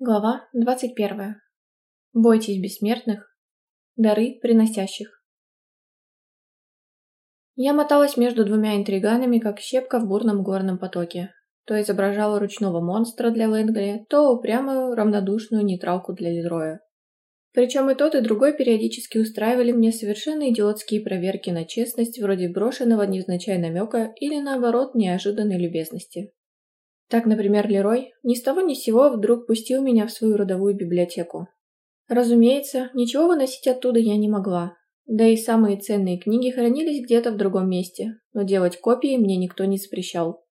Глава 21. Бойтесь бессмертных, дары приносящих. Я моталась между двумя интриганами, как щепка в бурном горном потоке. То изображала ручного монстра для Лэнгли, то упрямую, равнодушную нейтралку для Лероя. Причем и тот, и другой периодически устраивали мне совершенно идиотские проверки на честность, вроде брошенного невзначай намека или, наоборот, неожиданной любезности. Так, например, Лерой ни с того ни с сего вдруг пустил меня в свою родовую библиотеку. Разумеется, ничего выносить оттуда я не могла, да и самые ценные книги хранились где-то в другом месте, но делать копии мне никто не запрещал.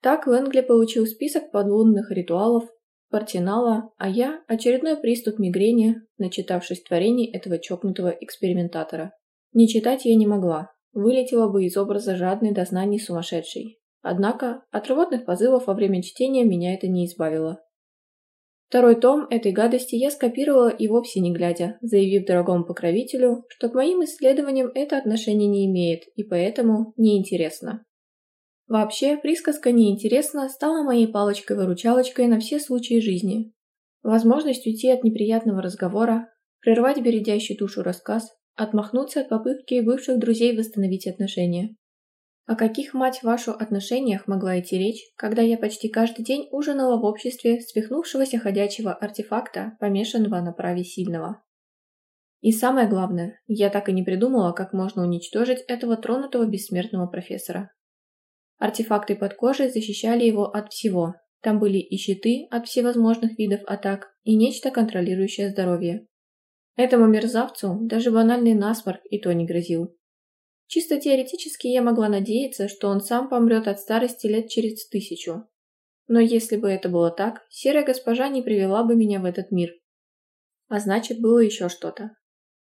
Так Лэнгли получил список подлунных ритуалов, Партинала, а я – очередной приступ мигрени, начитавшись творений этого чокнутого экспериментатора. Не читать я не могла, вылетела бы из образа жадной до знаний сумасшедшей. Однако от рвотных позывов во время чтения меня это не избавило. Второй том этой гадости я скопировала и вовсе не глядя, заявив дорогому покровителю, что к моим исследованиям это отношение не имеет и поэтому неинтересно. Вообще, присказка «неинтересно» стала моей палочкой-выручалочкой на все случаи жизни. Возможность уйти от неприятного разговора, прервать бередящий душу рассказ, отмахнуться от попытки бывших друзей восстановить отношения. О каких, мать вашу, отношениях могла идти речь, когда я почти каждый день ужинала в обществе свихнувшегося ходячего артефакта, помешанного на праве сильного? И самое главное, я так и не придумала, как можно уничтожить этого тронутого бессмертного профессора. Артефакты под кожей защищали его от всего. Там были и щиты от всевозможных видов атак, и нечто контролирующее здоровье. Этому мерзавцу даже банальный насморк и то не грозил. Чисто теоретически я могла надеяться, что он сам помрет от старости лет через тысячу. Но если бы это было так, серая госпожа не привела бы меня в этот мир. А значит, было еще что-то.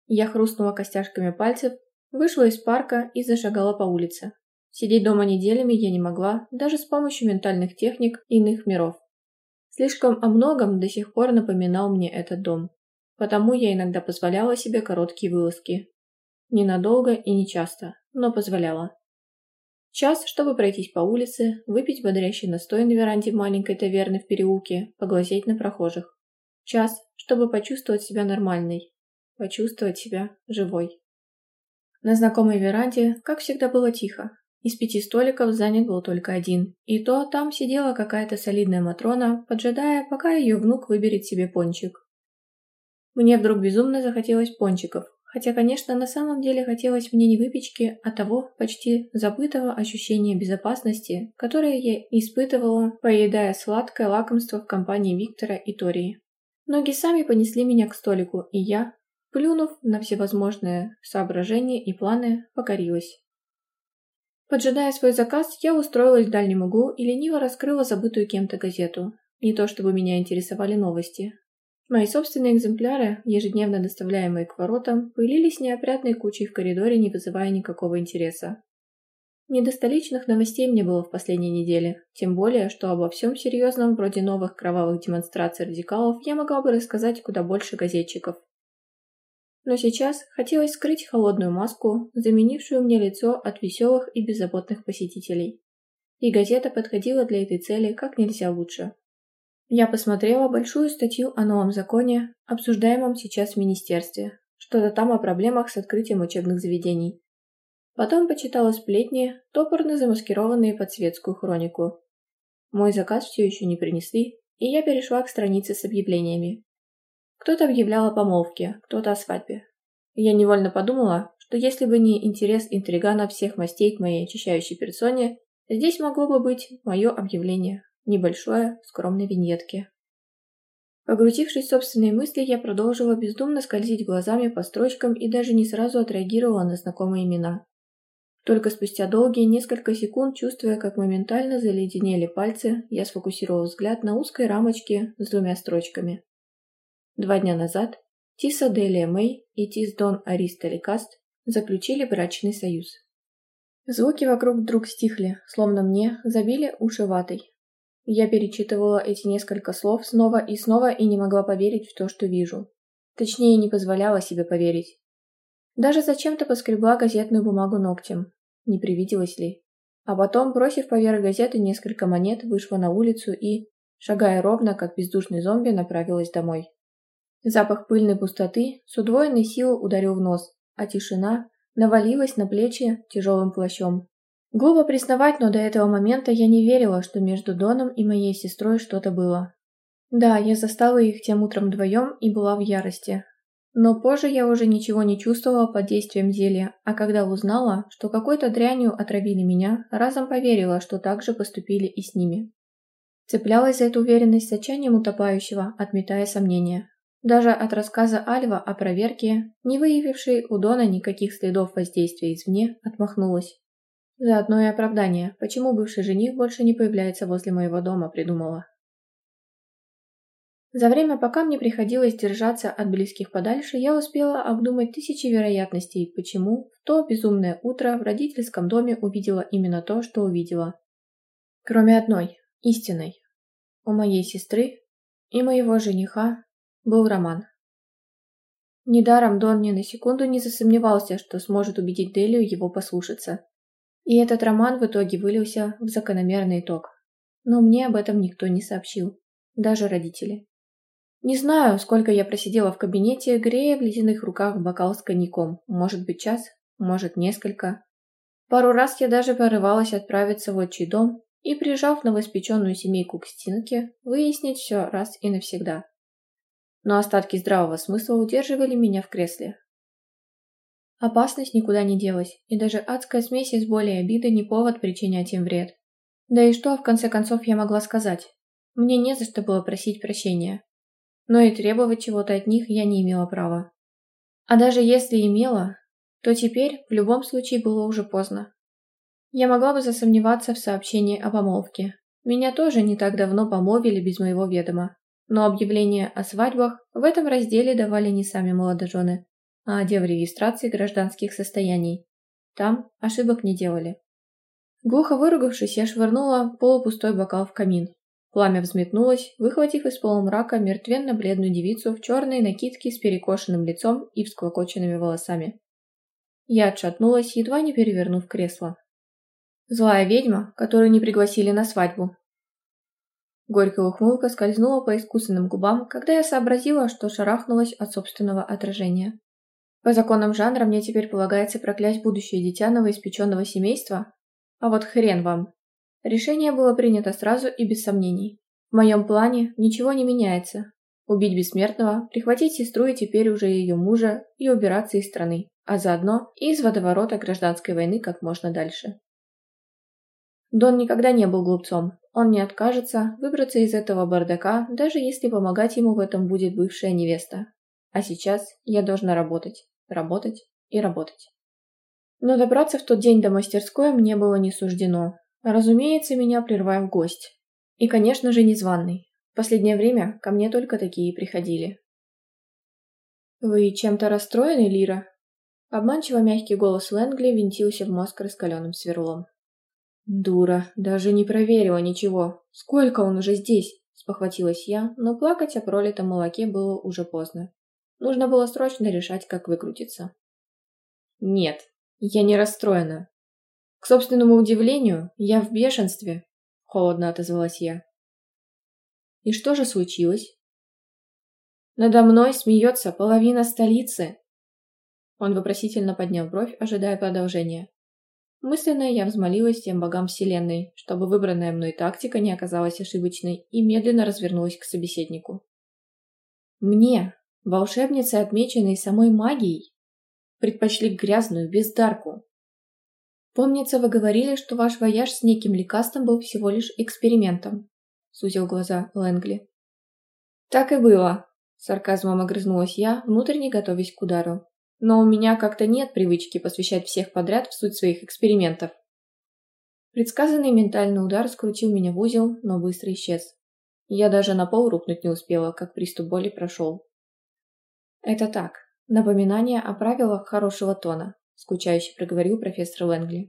Я хрустнула костяшками пальцев, вышла из парка и зашагала по улице. Сидеть дома неделями я не могла, даже с помощью ментальных техник иных миров. Слишком о многом до сих пор напоминал мне этот дом. Потому я иногда позволяла себе короткие вылазки, Ненадолго и не часто, но позволяла. Час, чтобы пройтись по улице, выпить бодрящий настой на веранде маленькой таверны в переулке, поглазеть на прохожих. Час, чтобы почувствовать себя нормальной, почувствовать себя живой. На знакомой веранде, как всегда, было тихо. Из пяти столиков занят был только один, и то там сидела какая-то солидная Матрона, поджидая, пока ее внук выберет себе пончик. Мне вдруг безумно захотелось пончиков, Хотя, конечно, на самом деле хотелось мне не выпечки, а того почти забытого ощущения безопасности, которое я испытывала, поедая сладкое лакомство в компании Виктора и Тории. Ноги сами понесли меня к столику, и я, плюнув на всевозможные соображения и планы, покорилась. Поджидая свой заказ, я устроилась в дальнем углу и лениво раскрыла забытую кем-то газету. Не то чтобы меня интересовали новости, Мои собственные экземпляры, ежедневно доставляемые к воротам, пылились неопрятной кучей в коридоре, не вызывая никакого интереса. Не новостей мне было в последней неделе, тем более, что обо всем серьезном, вроде новых кровавых демонстраций радикалов, я могла бы рассказать куда больше газетчиков. Но сейчас хотелось скрыть холодную маску, заменившую мне лицо от веселых и беззаботных посетителей. И газета подходила для этой цели как нельзя лучше. Я посмотрела большую статью о новом законе, обсуждаемом сейчас в министерстве, что-то там о проблемах с открытием учебных заведений. Потом почитала сплетни, топорно замаскированные под светскую хронику. Мой заказ все еще не принесли, и я перешла к странице с объявлениями. Кто-то объявлял о помолвке, кто-то о свадьбе. Я невольно подумала, что если бы не интерес интригана всех мастей к моей очищающей персоне, здесь могло бы быть мое объявление небольшое, скромной виньетке. Погрузившись в собственные мысли, я продолжила бездумно скользить глазами по строчкам и даже не сразу отреагировала на знакомые имена. Только спустя долгие несколько секунд, чувствуя, как моментально заледенели пальцы, я сфокусировала взгляд на узкой рамочке с двумя строчками. Два дня назад Тиса Делия Мэй и Тис Дон Ариста Лекаст заключили брачный союз. Звуки вокруг вдруг стихли, словно мне забили уши ватой. Я перечитывала эти несколько слов снова и снова и не могла поверить в то, что вижу. Точнее, не позволяла себе поверить. Даже зачем-то поскребла газетную бумагу ногтем. Не привиделось ли? А потом, бросив поверх газеты несколько монет, вышла на улицу и... шагая ровно, как бездушный зомби, направилась домой. Запах пыльной пустоты с удвоенной силой ударил в нос, а тишина навалилась на плечи тяжелым плащом. Глупо признавать, но до этого момента я не верила, что между Доном и моей сестрой что-то было. Да, я застала их тем утром вдвоем и была в ярости. Но позже я уже ничего не чувствовала под действием зелья, а когда узнала, что какой-то дрянью отравили меня, разом поверила, что так же поступили и с ними. Цеплялась за эту уверенность с отчаянием утопающего, отметая сомнения. Даже от рассказа Альва о проверке, не выявившей у Дона никаких следов воздействия извне, отмахнулась. Заодно и оправдание, почему бывший жених больше не появляется возле моего дома, придумала. За время, пока мне приходилось держаться от близких подальше, я успела обдумать тысячи вероятностей, почему в то безумное утро в родительском доме увидела именно то, что увидела. Кроме одной, истинной. У моей сестры и моего жениха был роман. Недаром Дон ни на секунду не засомневался, что сможет убедить Делию его послушаться. И этот роман в итоге вылился в закономерный итог. Но мне об этом никто не сообщил, даже родители. Не знаю, сколько я просидела в кабинете, грея в ледяных руках бокал с коньяком. Может быть, час, может, несколько. Пару раз я даже порывалась отправиться в отчий дом и, прижав новоспеченную семейку к стенке, выяснить все раз и навсегда. Но остатки здравого смысла удерживали меня в кресле. Опасность никуда не делась, и даже адская смесь из боли и обиды не повод причинять им вред. Да и что, в конце концов, я могла сказать? Мне не за что было просить прощения но и требовать чего-то от них я не имела права. А даже если имела, то теперь в любом случае было уже поздно. Я могла бы засомневаться в сообщении о помолвке. Меня тоже не так давно помолвили без моего ведома. Но объявления о свадьбах в этом разделе давали не сами молодожены, а отдел регистрации гражданских состояний. Там ошибок не делали. Глухо выругавшись, я швырнула полупустой бокал в камин. Пламя взметнулось, выхватив из полумрака мертвенно-бледную девицу в черной накидке с перекошенным лицом и всклокоченными волосами. Я отшатнулась, едва не перевернув кресло. Злая ведьма, которую не пригласили на свадьбу. Горькая ухмылка скользнула по искусственным губам, когда я сообразила, что шарахнулась от собственного отражения. По законам жанра мне теперь полагается проклясть будущее дитя новоиспеченного семейства? А вот хрен вам, Решение было принято сразу и без сомнений. В моем плане ничего не меняется. Убить бессмертного, прихватить сестру и теперь уже ее мужа и убираться из страны, а заодно и из водоворота гражданской войны как можно дальше. Дон никогда не был глупцом. Он не откажется выбраться из этого бардака, даже если помогать ему в этом будет бывшая невеста. А сейчас я должна работать, работать и работать. Но добраться в тот день до мастерской мне было не суждено, Разумеется, меня прервал гость. И, конечно же, незваный. В последнее время ко мне только такие приходили. «Вы чем-то расстроены, Лира?» Обманчиво мягкий голос Лэнгли винтился в мозг раскаленным сверлом. «Дура, даже не проверила ничего. Сколько он уже здесь?» – спохватилась я, но плакать о пролитом молоке было уже поздно. Нужно было срочно решать, как выкрутиться. «Нет, я не расстроена. К собственному удивлению, я в бешенстве, холодно отозвалась я. И что же случилось? Надо мной смеется половина столицы. Он вопросительно поднял бровь, ожидая продолжения. Мысленно я взмолилась тем богам вселенной, чтобы выбранная мной тактика не оказалась ошибочной, и медленно развернулась к собеседнику. Мне, волшебнице, отмеченной самой магией, предпочли грязную бездарку, «Помнится, вы говорили, что ваш вояж с неким лекарством был всего лишь экспериментом», — сузил глаза Лэнгли. «Так и было», — сарказмом огрызнулась я, внутренне готовясь к удару. «Но у меня как-то нет привычки посвящать всех подряд в суть своих экспериментов». Предсказанный ментальный удар скрутил меня в узел, но быстро исчез. Я даже на пол рухнуть не успела, как приступ боли прошел. «Это так, напоминание о правилах хорошего тона», скучающе проговорил профессор Лэнгли.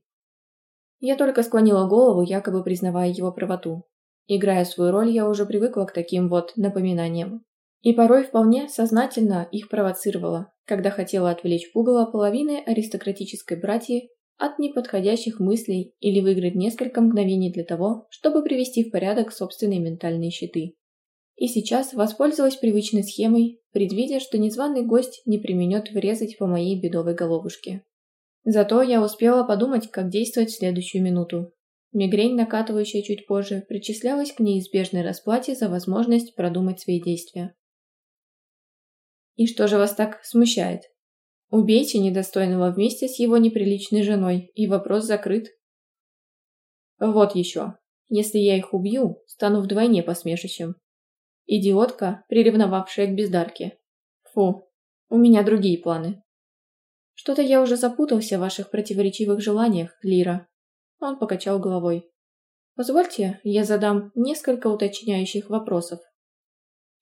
Я только склонила голову, якобы признавая его правоту. Играя свою роль, я уже привыкла к таким вот напоминаниям. И порой вполне сознательно их провоцировала, когда хотела отвлечь пугало половины аристократической братьи от неподходящих мыслей или выиграть несколько мгновений для того, чтобы привести в порядок собственные ментальные щиты. И сейчас воспользовалась привычной схемой, предвидя, что незваный гость не применет врезать по моей бедовой головушке. Зато я успела подумать, как действовать в следующую минуту. Мигрень, накатывающая чуть позже, причислялась к неизбежной расплате за возможность продумать свои действия. «И что же вас так смущает?» Убейте недостойного вместе с его неприличной женой, и вопрос закрыт. Вот еще. Если я их убью, стану вдвойне посмешищем. Идиотка, приревновавшая к бездарке. Фу, у меня другие планы. Что-то я уже запутался в ваших противоречивых желаниях, Лира. Он покачал головой. Позвольте, я задам несколько уточняющих вопросов.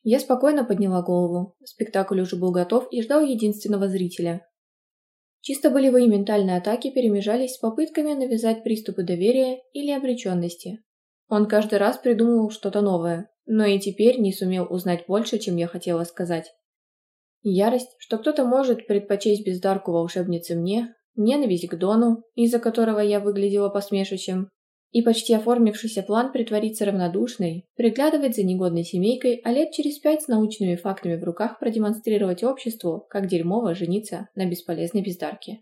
Я спокойно подняла голову. Спектакль уже был готов и ждал единственного зрителя. Чисто болевые ментальные атаки перемежались с попытками навязать приступы доверия или обреченности. Он каждый раз придумывал что-то новое, но и теперь не сумел узнать больше, чем я хотела сказать. Ярость, что кто-то может предпочесть бездарку волшебницы мне, ненависть к Дону, из-за которого я выглядела посмешищем, и почти оформившийся план притвориться равнодушной, приглядывать за негодной семейкой, а лет через пять с научными фактами в руках продемонстрировать обществу, как дерьмово жениться на бесполезной бездарке.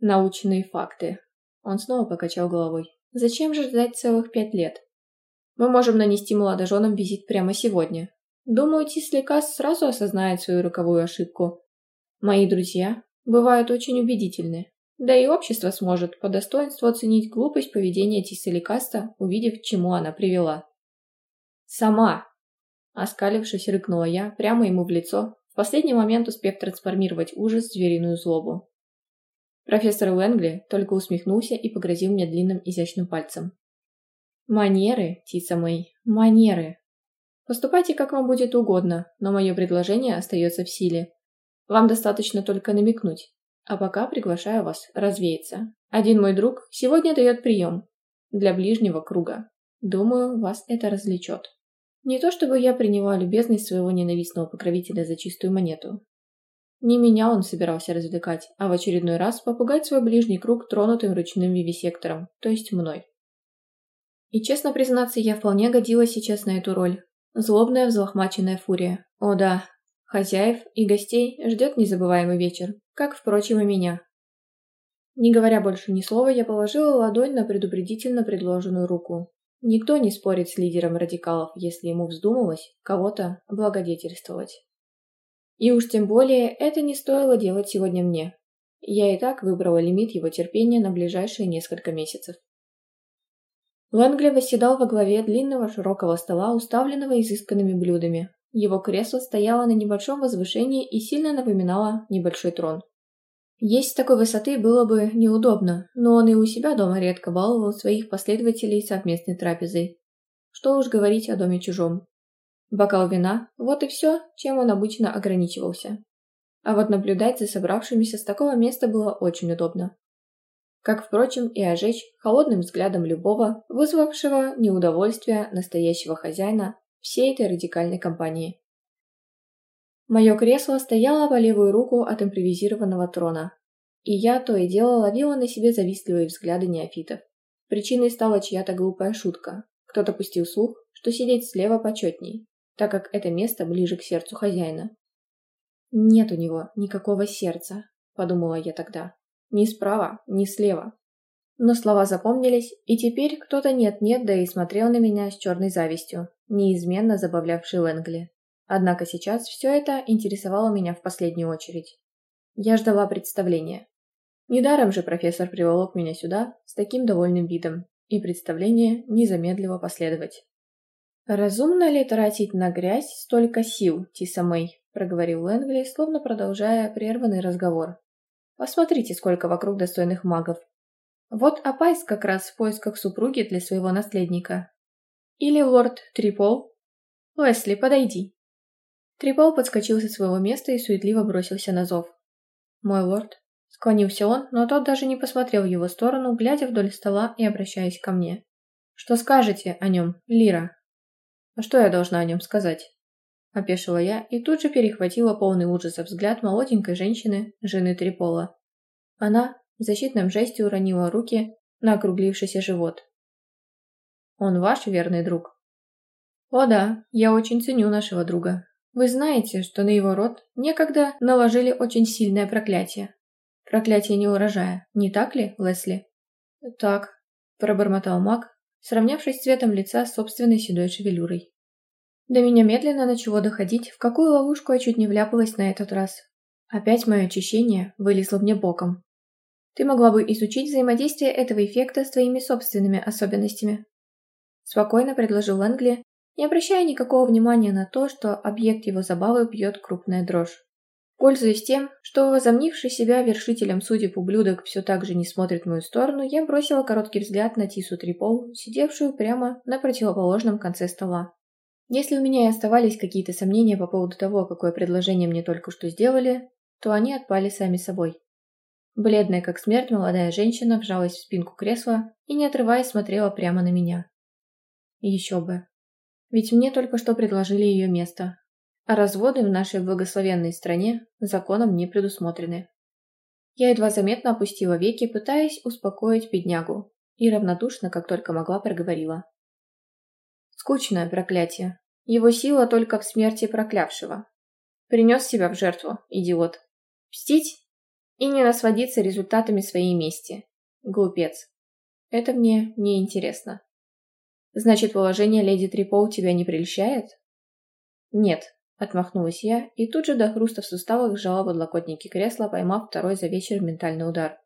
Научные факты. Он снова покачал головой. Зачем же ждать целых пять лет? Мы можем нанести молодоженам визит прямо сегодня. Думаю, Тисликас сразу осознает свою роковую ошибку. Мои друзья бывают очень убедительны. Да и общество сможет по достоинству оценить глупость поведения Тисселикаста, увидев, к чему она привела. «Сама!» Оскалившись, рыкнула я прямо ему в лицо, в последний момент успев трансформировать ужас в звериную злобу. Профессор Лэнгли только усмехнулся и погрозил мне длинным изящным пальцем. «Манеры, Тиса Мэй, манеры. Поступайте, как вам будет угодно, но мое предложение остается в силе. Вам достаточно только намекнуть, а пока приглашаю вас развеяться. Один мой друг сегодня дает прием. Для ближнего круга. Думаю, вас это развлечет. Не то чтобы я приняла любезность своего ненавистного покровителя за чистую монету. Не меня он собирался развлекать, а в очередной раз попугать свой ближний круг тронутым ручным вивисектором, то есть мной. И честно признаться, я вполне годилась сейчас на эту роль. Злобная взлохмаченная фурия. О да, Хозяев и гостей ждет незабываемый вечер, как, впрочем, и меня. Не говоря больше ни слова, я положила ладонь на предупредительно предложенную руку. Никто не спорит с лидером радикалов, если ему вздумалось кого-то благодетельствовать. И уж тем более это не стоило делать сегодня мне. Я и так выбрала лимит его терпения на ближайшие несколько месяцев. Лэнгли восседал во главе длинного широкого стола, уставленного изысканными блюдами, его кресло стояло на небольшом возвышении и сильно напоминало небольшой трон. Есть с такой высоты было бы неудобно, но он и у себя дома редко баловал своих последователей совместной трапезой. Что уж говорить о доме чужом. Бокал вина – вот и все, чем он обычно ограничивался. А вот наблюдать за собравшимися с такого места было очень удобно. Как, впрочем, и ожечь холодным взглядом любого, вызвавшего неудовольствие настоящего хозяина всей этой радикальной компании. Мое кресло стояло по левую руку от импровизированного трона, и я то и дело ловила на себе завистливые взгляды неофитов. Причиной стала чья-то глупая шутка. Кто-то пустил слух, что сидеть слева почетней, так как это место ближе к сердцу хозяина. «Нет у него никакого сердца», — подумала я тогда. «Ни справа, ни слева». Но слова запомнились, и теперь кто-то нет-нет, да и смотрел на меня с черной завистью, неизменно забавлявший Лэнгли. Однако сейчас все это интересовало меня в последнюю очередь. Я ждала представления. Недаром же профессор приволок меня сюда с таким довольным видом, и представление не замедлило последовать. «Разумно ли тратить на грязь столько сил, Тиса Мэй?» – проговорил Лэнгли, словно продолжая прерванный разговор. «Посмотрите, сколько вокруг достойных магов. Вот Апайс как раз в поисках супруги для своего наследника. Или лорд Трипол? Лесли, подойди. Трипол подскочил со своего места и суетливо бросился на зов. Мой лорд. Склонился он, но тот даже не посмотрел в его сторону, глядя вдоль стола и обращаясь ко мне. Что скажете о нем, Лира? А что я должна о нем сказать? Опешила я и тут же перехватила полный ужаса взгляд молоденькой женщины, жены Трипола. Она в защитном жесте уронила руки на округлившийся живот. «Он ваш верный друг?» «О да, я очень ценю нашего друга. Вы знаете, что на его род некогда наложили очень сильное проклятие. Проклятие неурожая, не так ли, Лесли?» «Так», – пробормотал маг, сравнявшись цветом лица с собственной седой шевелюрой. До меня медленно начало доходить, в какую ловушку я чуть не вляпалась на этот раз. Опять мое очищение вылезло мне боком. Ты могла бы изучить взаимодействие этого эффекта с твоими собственными особенностями. Спокойно предложил Лэнгли, не обращая никакого внимания на то, что объект его забавы бьет крупная дрожь. Пользуясь тем, что возомнивший себя вершителем судеб ублюдок все так же не смотрит в мою сторону, я бросила короткий взгляд на Тису Трипол, сидевшую прямо на противоположном конце стола. Если у меня и оставались какие-то сомнения по поводу того, какое предложение мне только что сделали, то они отпали сами собой. Бледная как смерть молодая женщина вжалась в спинку кресла и, не отрываясь, смотрела прямо на меня. Еще бы. Ведь мне только что предложили ее место. А разводы в нашей благословенной стране законом не предусмотрены. Я едва заметно опустила веки, пытаясь успокоить беднягу, и равнодушно, как только могла, проговорила. Скучное проклятие. Его сила только в смерти проклявшего. Принес себя в жертву, идиот. Мстить и не насладиться результатами своей мести. Глупец. Это мне не интересно. Значит, положение леди Трипол тебя не прельщает? Нет, отмахнулась я и тут же до хруста в суставах сжала подлокотники кресла, поймав второй за вечер ментальный удар.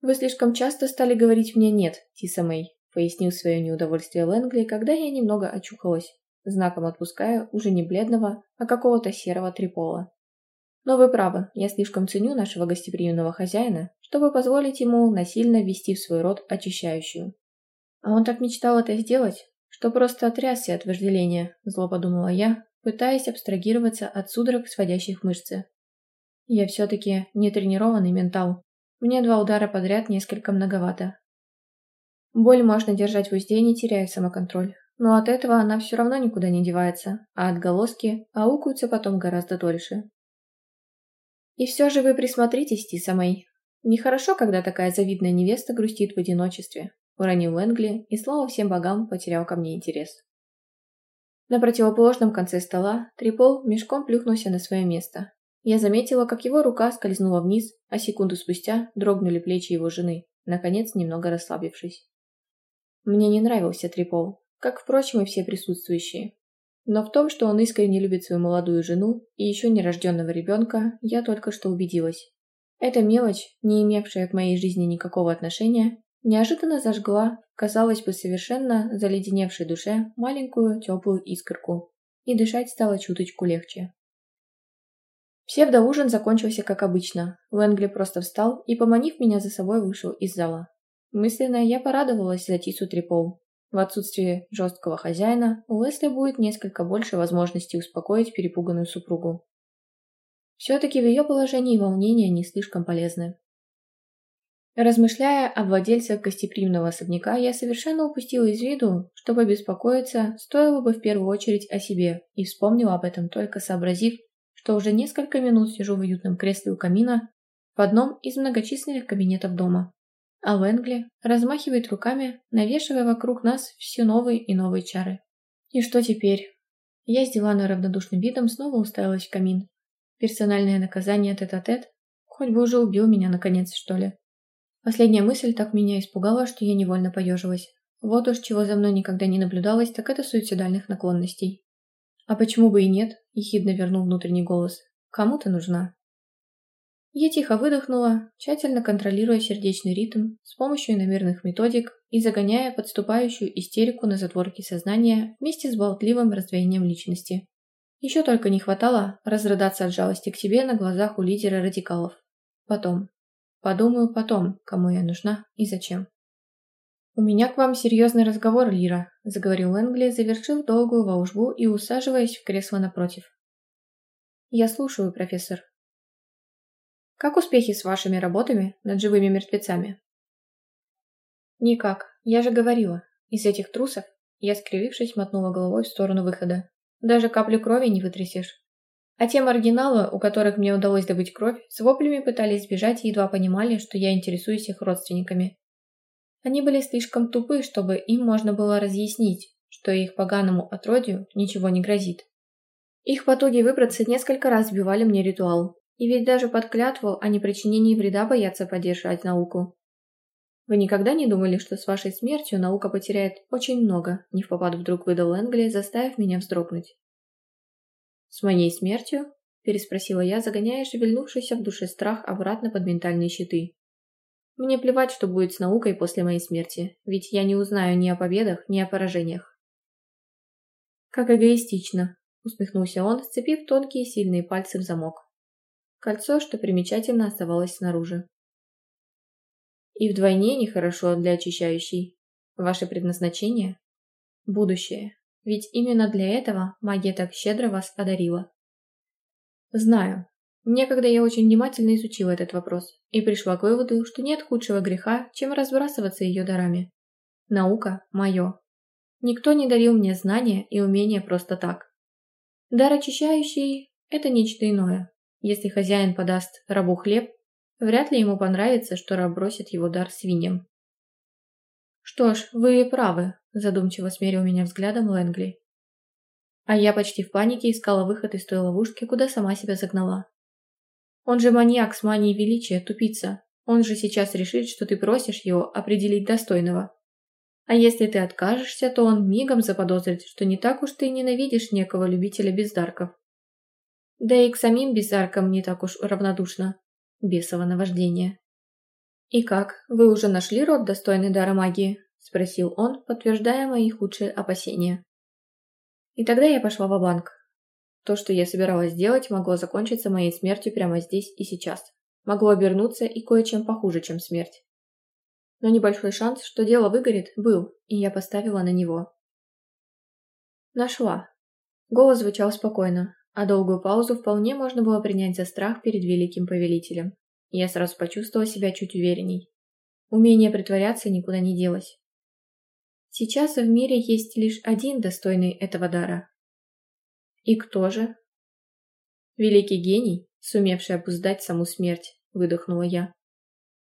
Вы слишком часто стали говорить мне «нет», Тиса Мэй, пояснил свое неудовольствие Лэнгли, когда я немного очухалась, знаком отпуская уже не бледного, а какого-то серого трипола. Но вы правы, я слишком ценю нашего гостеприимного хозяина, чтобы позволить ему насильно ввести в свой род очищающую. А он так мечтал это сделать, что просто отрясся от вожделения, зло подумала я, пытаясь абстрагироваться от судорог, сводящих мышцы. Я все-таки не тренированный ментал. Мне два удара подряд несколько многовато. Боль можно держать в узде, не теряя самоконтроль. Но от этого она все равно никуда не девается, а отголоски аукаются потом гораздо дольше. И все же вы присмотритесь, Тиса Мэй. Нехорошо, когда такая завидная невеста грустит в одиночестве. Уронил Энгли и, слава всем богам, потерял ко мне интерес. На противоположном конце стола Трипол мешком плюхнулся на свое место. Я заметила, как его рука скользнула вниз, а секунду спустя дрогнули плечи его жены, наконец немного расслабившись. Мне не нравился Трипол, как, впрочем, и все присутствующие. Но в том, что он искренне любит свою молодую жену и еще нерожденного ребенка, я только что убедилась. Эта мелочь, не имевшая к моей жизни никакого отношения, неожиданно зажгла, казалось бы, совершенно заледеневшей душе маленькую теплую искорку, и дышать стало чуточку легче. Псевдоужин закончился как обычно. Лэнгли просто встал и, поманив меня за собой, вышел из зала. Мысленно я порадовалась за Тису Трипол, в отсутствие жесткого хозяина у Лесли будет несколько больше возможностей успокоить перепуганную супругу. Все-таки в ее положении волнения не слишком полезны. Размышляя о владельцах гостеприимного особняка, я совершенно упустила из виду, чтобы беспокоиться, стоило бы в первую очередь о себе, и вспомнила об этом только сообразив, что уже несколько минут сижу в уютном кресле у камина в одном из многочисленных кабинетов дома а Лэнгли размахивает руками, навешивая вокруг нас все новые и новые чары. И что теперь? Я с Диланой равнодушным видом снова уставилась в камин. Персональное наказание тет-а-тет? -тет? Хоть бы уже убил меня, наконец, что ли. Последняя мысль так меня испугала, что я невольно поежилась. Вот уж чего за мной никогда не наблюдалось, так это суицидальных наклонностей. «А почему бы и нет?» – ехидно вернул внутренний голос. «Кому ты нужна?» Я тихо выдохнула, тщательно контролируя сердечный ритм с помощью иномерных методик и загоняя подступающую истерику на затворке сознания вместе с болтливым раздвоением личности. Еще только не хватало разрыдаться от жалости к себе на глазах у лидера радикалов. Потом. Подумаю потом, кому я нужна и зачем. «У меня к вам серьезный разговор, Лира», – заговорил Энгли, завершив долгую волжбу и усаживаясь в кресло напротив. «Я слушаю, профессор», как успехи с вашими работами над живыми мертвецами? Никак, я же говорила. Из этих трусов я, скривившись, мотнула головой в сторону выхода. Даже каплю крови не вытрясешь. А те маргиналы, у которых мне удалось добыть кровь, с воплями пытались сбежать и едва понимали, что я интересуюсь их родственниками. Они были слишком тупы, чтобы им можно было разъяснить, что их поганому отродью ничего не грозит. Их потуги выбраться несколько раз сбивали мне ритуал, и ведь даже под клятву о непричинении вреда боятся поддержать науку. Вы никогда не думали, что с вашей смертью наука потеряет очень много, не в попад вдруг выдал Энгли, заставив меня вздрогнуть. «С моей смертью?» – переспросила я, загоняя шевельнувшийся в душе страх обратно под ментальные щиты. «Мне плевать, что будет с наукой после моей смерти, ведь я не узнаю ни о победах, ни о поражениях». «Как эгоистично», – усмехнулся он, сцепив тонкие сильные пальцы в замок. Кольцо, что примечательно, оставалось снаружи. «И вдвойне нехорошо для очищающей. Ваше предназначение – будущее». Ведь именно для этого магия так щедро вас одарила. Знаю. Некогда я очень внимательно изучила этот вопрос и пришла к выводу, что нет худшего греха, чем разбрасываться ее дарами. Наука – мое. Никто не дарил мне знания и умения просто так. Дар очищающий – это нечто иное. Если хозяин подаст рабу хлеб, вряд ли ему понравится, что раб бросит его дар свиньям. Что ж, вы правы, задумчиво смерил меня взглядом Лэнгли. А я почти в панике искала выход из той ловушки, куда сама себя загнала. Он же маньяк с манией величия, тупица. Он же сейчас решит, что ты просишь его определить достойного. А если ты откажешься, то он мигом заподозрит, что не так уж ты ненавидишь некого любителя бездарков. Да и к самим бездаркам не так уж равнодушно. Бесово наваждение. «И как, вы уже нашли род, достойный дара магии?» – спросил он, подтверждая мои худшие опасения. И тогда я пошла в банк То, что я собиралась сделать, могло закончиться моей смертью прямо здесь и сейчас. Могло обернуться и кое-чем похуже, чем смерть. Но небольшой шанс, что дело выгорит, был, и я поставила на него. Нашла. Голос звучал спокойно, а долгую паузу вполне можно было принять за страх перед великим повелителем. Я сразу почувствовала себя чуть уверенней. Умение притворяться никуда не делось. Сейчас в мире есть лишь один достойный этого дара. И кто же? Великий гений, сумевший обуздать саму смерть, выдохнула я.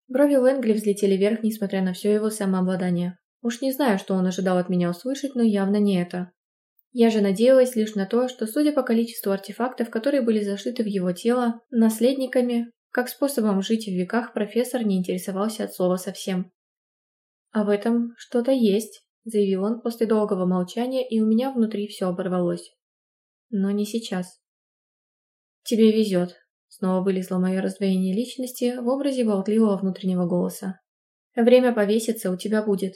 Брови Лэнгли взлетели вверх, несмотря на все его самообладание. Уж не знаю, что он ожидал от меня услышать, но явно не это. Я же надеялась лишь на то, что, судя по количеству артефактов, которые были зашиты в его тело, наследниками, как способом жить в веках профессор не интересовался от слова совсем. «А в этом что-то есть», — заявил он после долгого молчания, и у меня внутри все оборвалось. «Но не сейчас». «Тебе везет», — снова вылезло мое раздвоение личности в образе болтливого внутреннего голоса. «Время повеситься у тебя будет».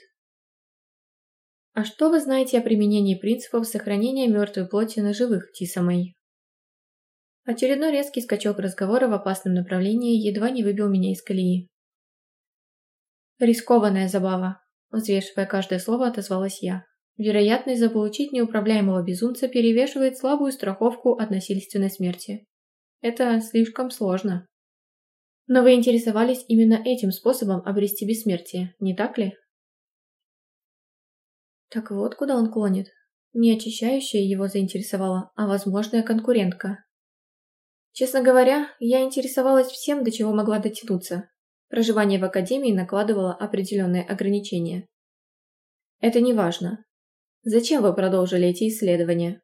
«А что вы знаете о применении принципов сохранения мертвой плоти на живых, Тиса Мэй?» Очередной резкий скачок разговора в опасном направлении едва не выбил меня из колеи. «Рискованная забава», – взвешивая каждое слово, отозвалась я. «Вероятность заполучить неуправляемого безумца перевешивает слабую страховку от насильственной смерти. Это слишком сложно». «Но вы интересовались именно этим способом обрести бессмертие, не так ли?» Так вот, куда он клонит. Не очищающая его заинтересовала, а возможная конкурентка. Честно говоря, я интересовалась всем, до чего могла дотянуться. Проживание в академии накладывало определенные ограничения. Это не важно. Зачем вы продолжили эти исследования?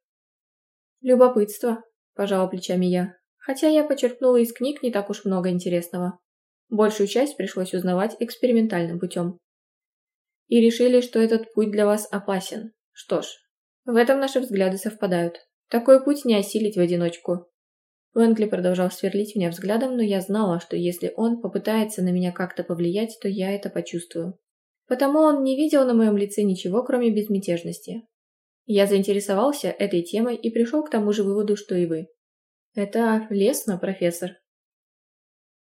Любопытство, пожала плечами я. Хотя я почерпнула из книг не так уж много интересного. Большую часть пришлось узнавать экспериментальным путем. И решили, что этот путь для вас опасен. Что ж, в этом наши взгляды совпадают. Такой путь не осилить в одиночку. Лэнгли продолжал сверлить меня взглядом, но я знала, что если он попытается на меня как-то повлиять, то я это почувствую. Потому он не видел на моем лице ничего, кроме безмятежности. Я заинтересовался этой темой и пришел к тому же выводу, что и вы. Это лестно, профессор.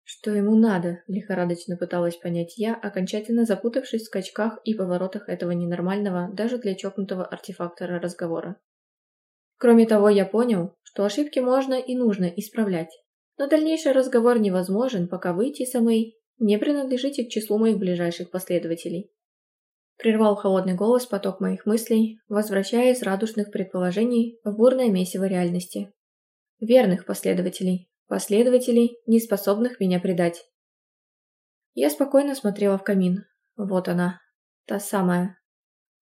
Что ему надо, лихорадочно пыталась понять я, окончательно запутавшись в скачках и поворотах этого ненормального, даже для чокнутого артефактора разговора. Кроме того, я понял, что ошибки можно и нужно исправлять. Но дальнейший разговор невозможен, пока вы, Тисамэй, не принадлежите к числу моих ближайших последователей. Прервал холодный голос поток моих мыслей, возвращая из радужных предположений в бурное месиво реальности. Верных последователей. Последователей, не способных меня предать. Я спокойно смотрела в камин. Вот она. Та самая.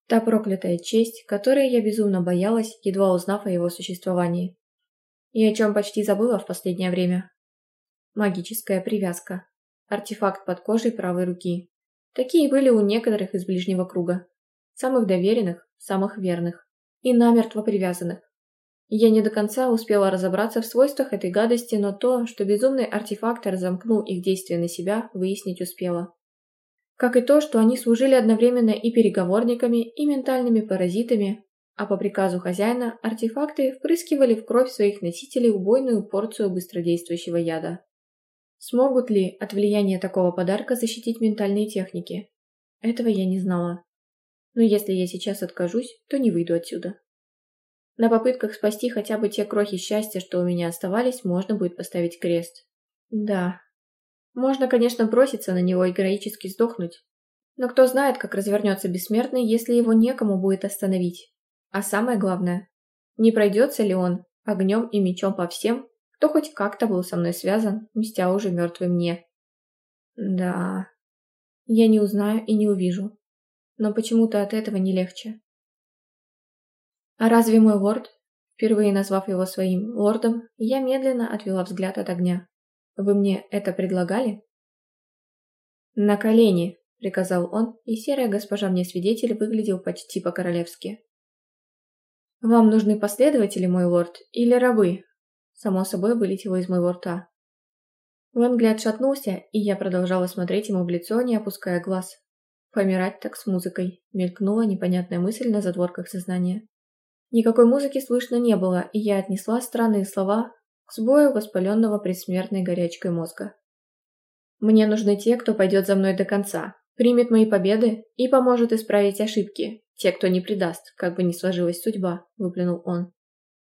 Та проклятая честь, которой я безумно боялась, едва узнав о его существовании. И о чем почти забыла в последнее время. Магическая привязка. Артефакт под кожей правой руки. Такие были у некоторых из ближнего круга. Самых доверенных, самых верных. И намертво привязанных. Я не до конца успела разобраться в свойствах этой гадости, но то, что безумный артефактор замкнул их действие на себя, выяснить успела. Как и то, что они служили одновременно и переговорниками, и ментальными паразитами, а по приказу хозяина артефакты впрыскивали в кровь своих носителей убойную порцию быстродействующего яда. Смогут ли от влияния такого подарка защитить ментальные техники? Этого я не знала. Но если я сейчас откажусь, то не выйду отсюда. На попытках спасти хотя бы те крохи счастья, что у меня оставались, можно будет поставить крест. Да. Можно, конечно, броситься на него и героически сдохнуть. Но кто знает, как развернется бессмертный, если его некому будет остановить. А самое главное, не пройдется ли он огнем и мечом по всем, кто хоть как-то был со мной связан, мстя уже мертвый мне. Да, я не узнаю и не увижу, но почему-то от этого не легче. А разве мой лорд, впервые назвав его своим лордом, я медленно отвела взгляд от огня. Вы мне это предлагали? На колени, приказал он, и серая госпожа мне свидетель выглядел почти по-королевски. «Вам нужны последователи, мой лорд, или рабы?» Само собой вылетело из моего рта. Лэнгли отшатнулся, и я продолжала смотреть ему в лицо, не опуская глаз. «Помирать так с музыкой», — мелькнула непонятная мысль на задворках сознания. Никакой музыки слышно не было, и я отнесла странные слова к сбою воспаленного предсмертной горячкой мозга. «Мне нужны те, кто пойдет за мной до конца, примет мои победы и поможет исправить ошибки, те, кто не предаст, как бы ни сложилась судьба», — выплюнул он.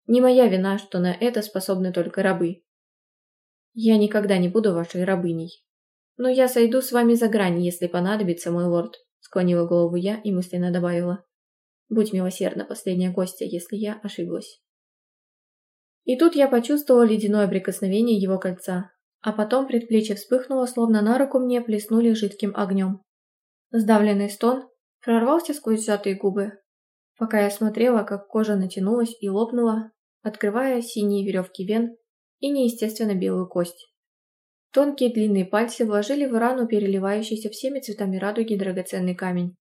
«Не моя вина, что на это способны только рабы. Я никогда не буду вашей рабыней. Но я сойду с вами за грань, если понадобится, мой лорд», — склонила голову я и мысленно добавила. «Будь милосердна, последняя гостья, если я ошиблась». И тут я почувствовала ледяное прикосновение его кольца, а потом предплечье вспыхнуло, словно на руку мне плеснули жидким огнем. Сдавленный стон прорвался сквозь сжатые губы, пока я смотрела, как кожа натянулась и лопнула, открывая синие веревки вен и неестественно белую кость. Тонкие длинные пальцы вложили в рану переливающийся всеми цветами радуги драгоценный камень.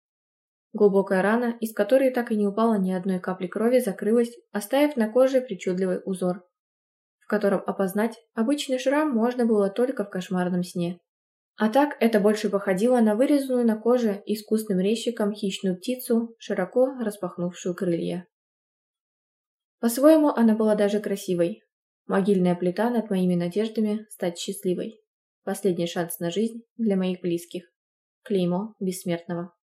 Глубокая рана, из которой так и не упало ни одной капли крови, закрылась, оставив на коже причудливый узор, в котором опознать обычный шрам можно было только в кошмарном сне. А так это больше походило на вырезанную на коже искусным резчиком хищную птицу, широко распахнувшую крылья. По-своему она была даже красивой. Могильная плита над моими надеждами стать счастливой. Последний шанс на жизнь для моих близких. Клеймо бессмертного.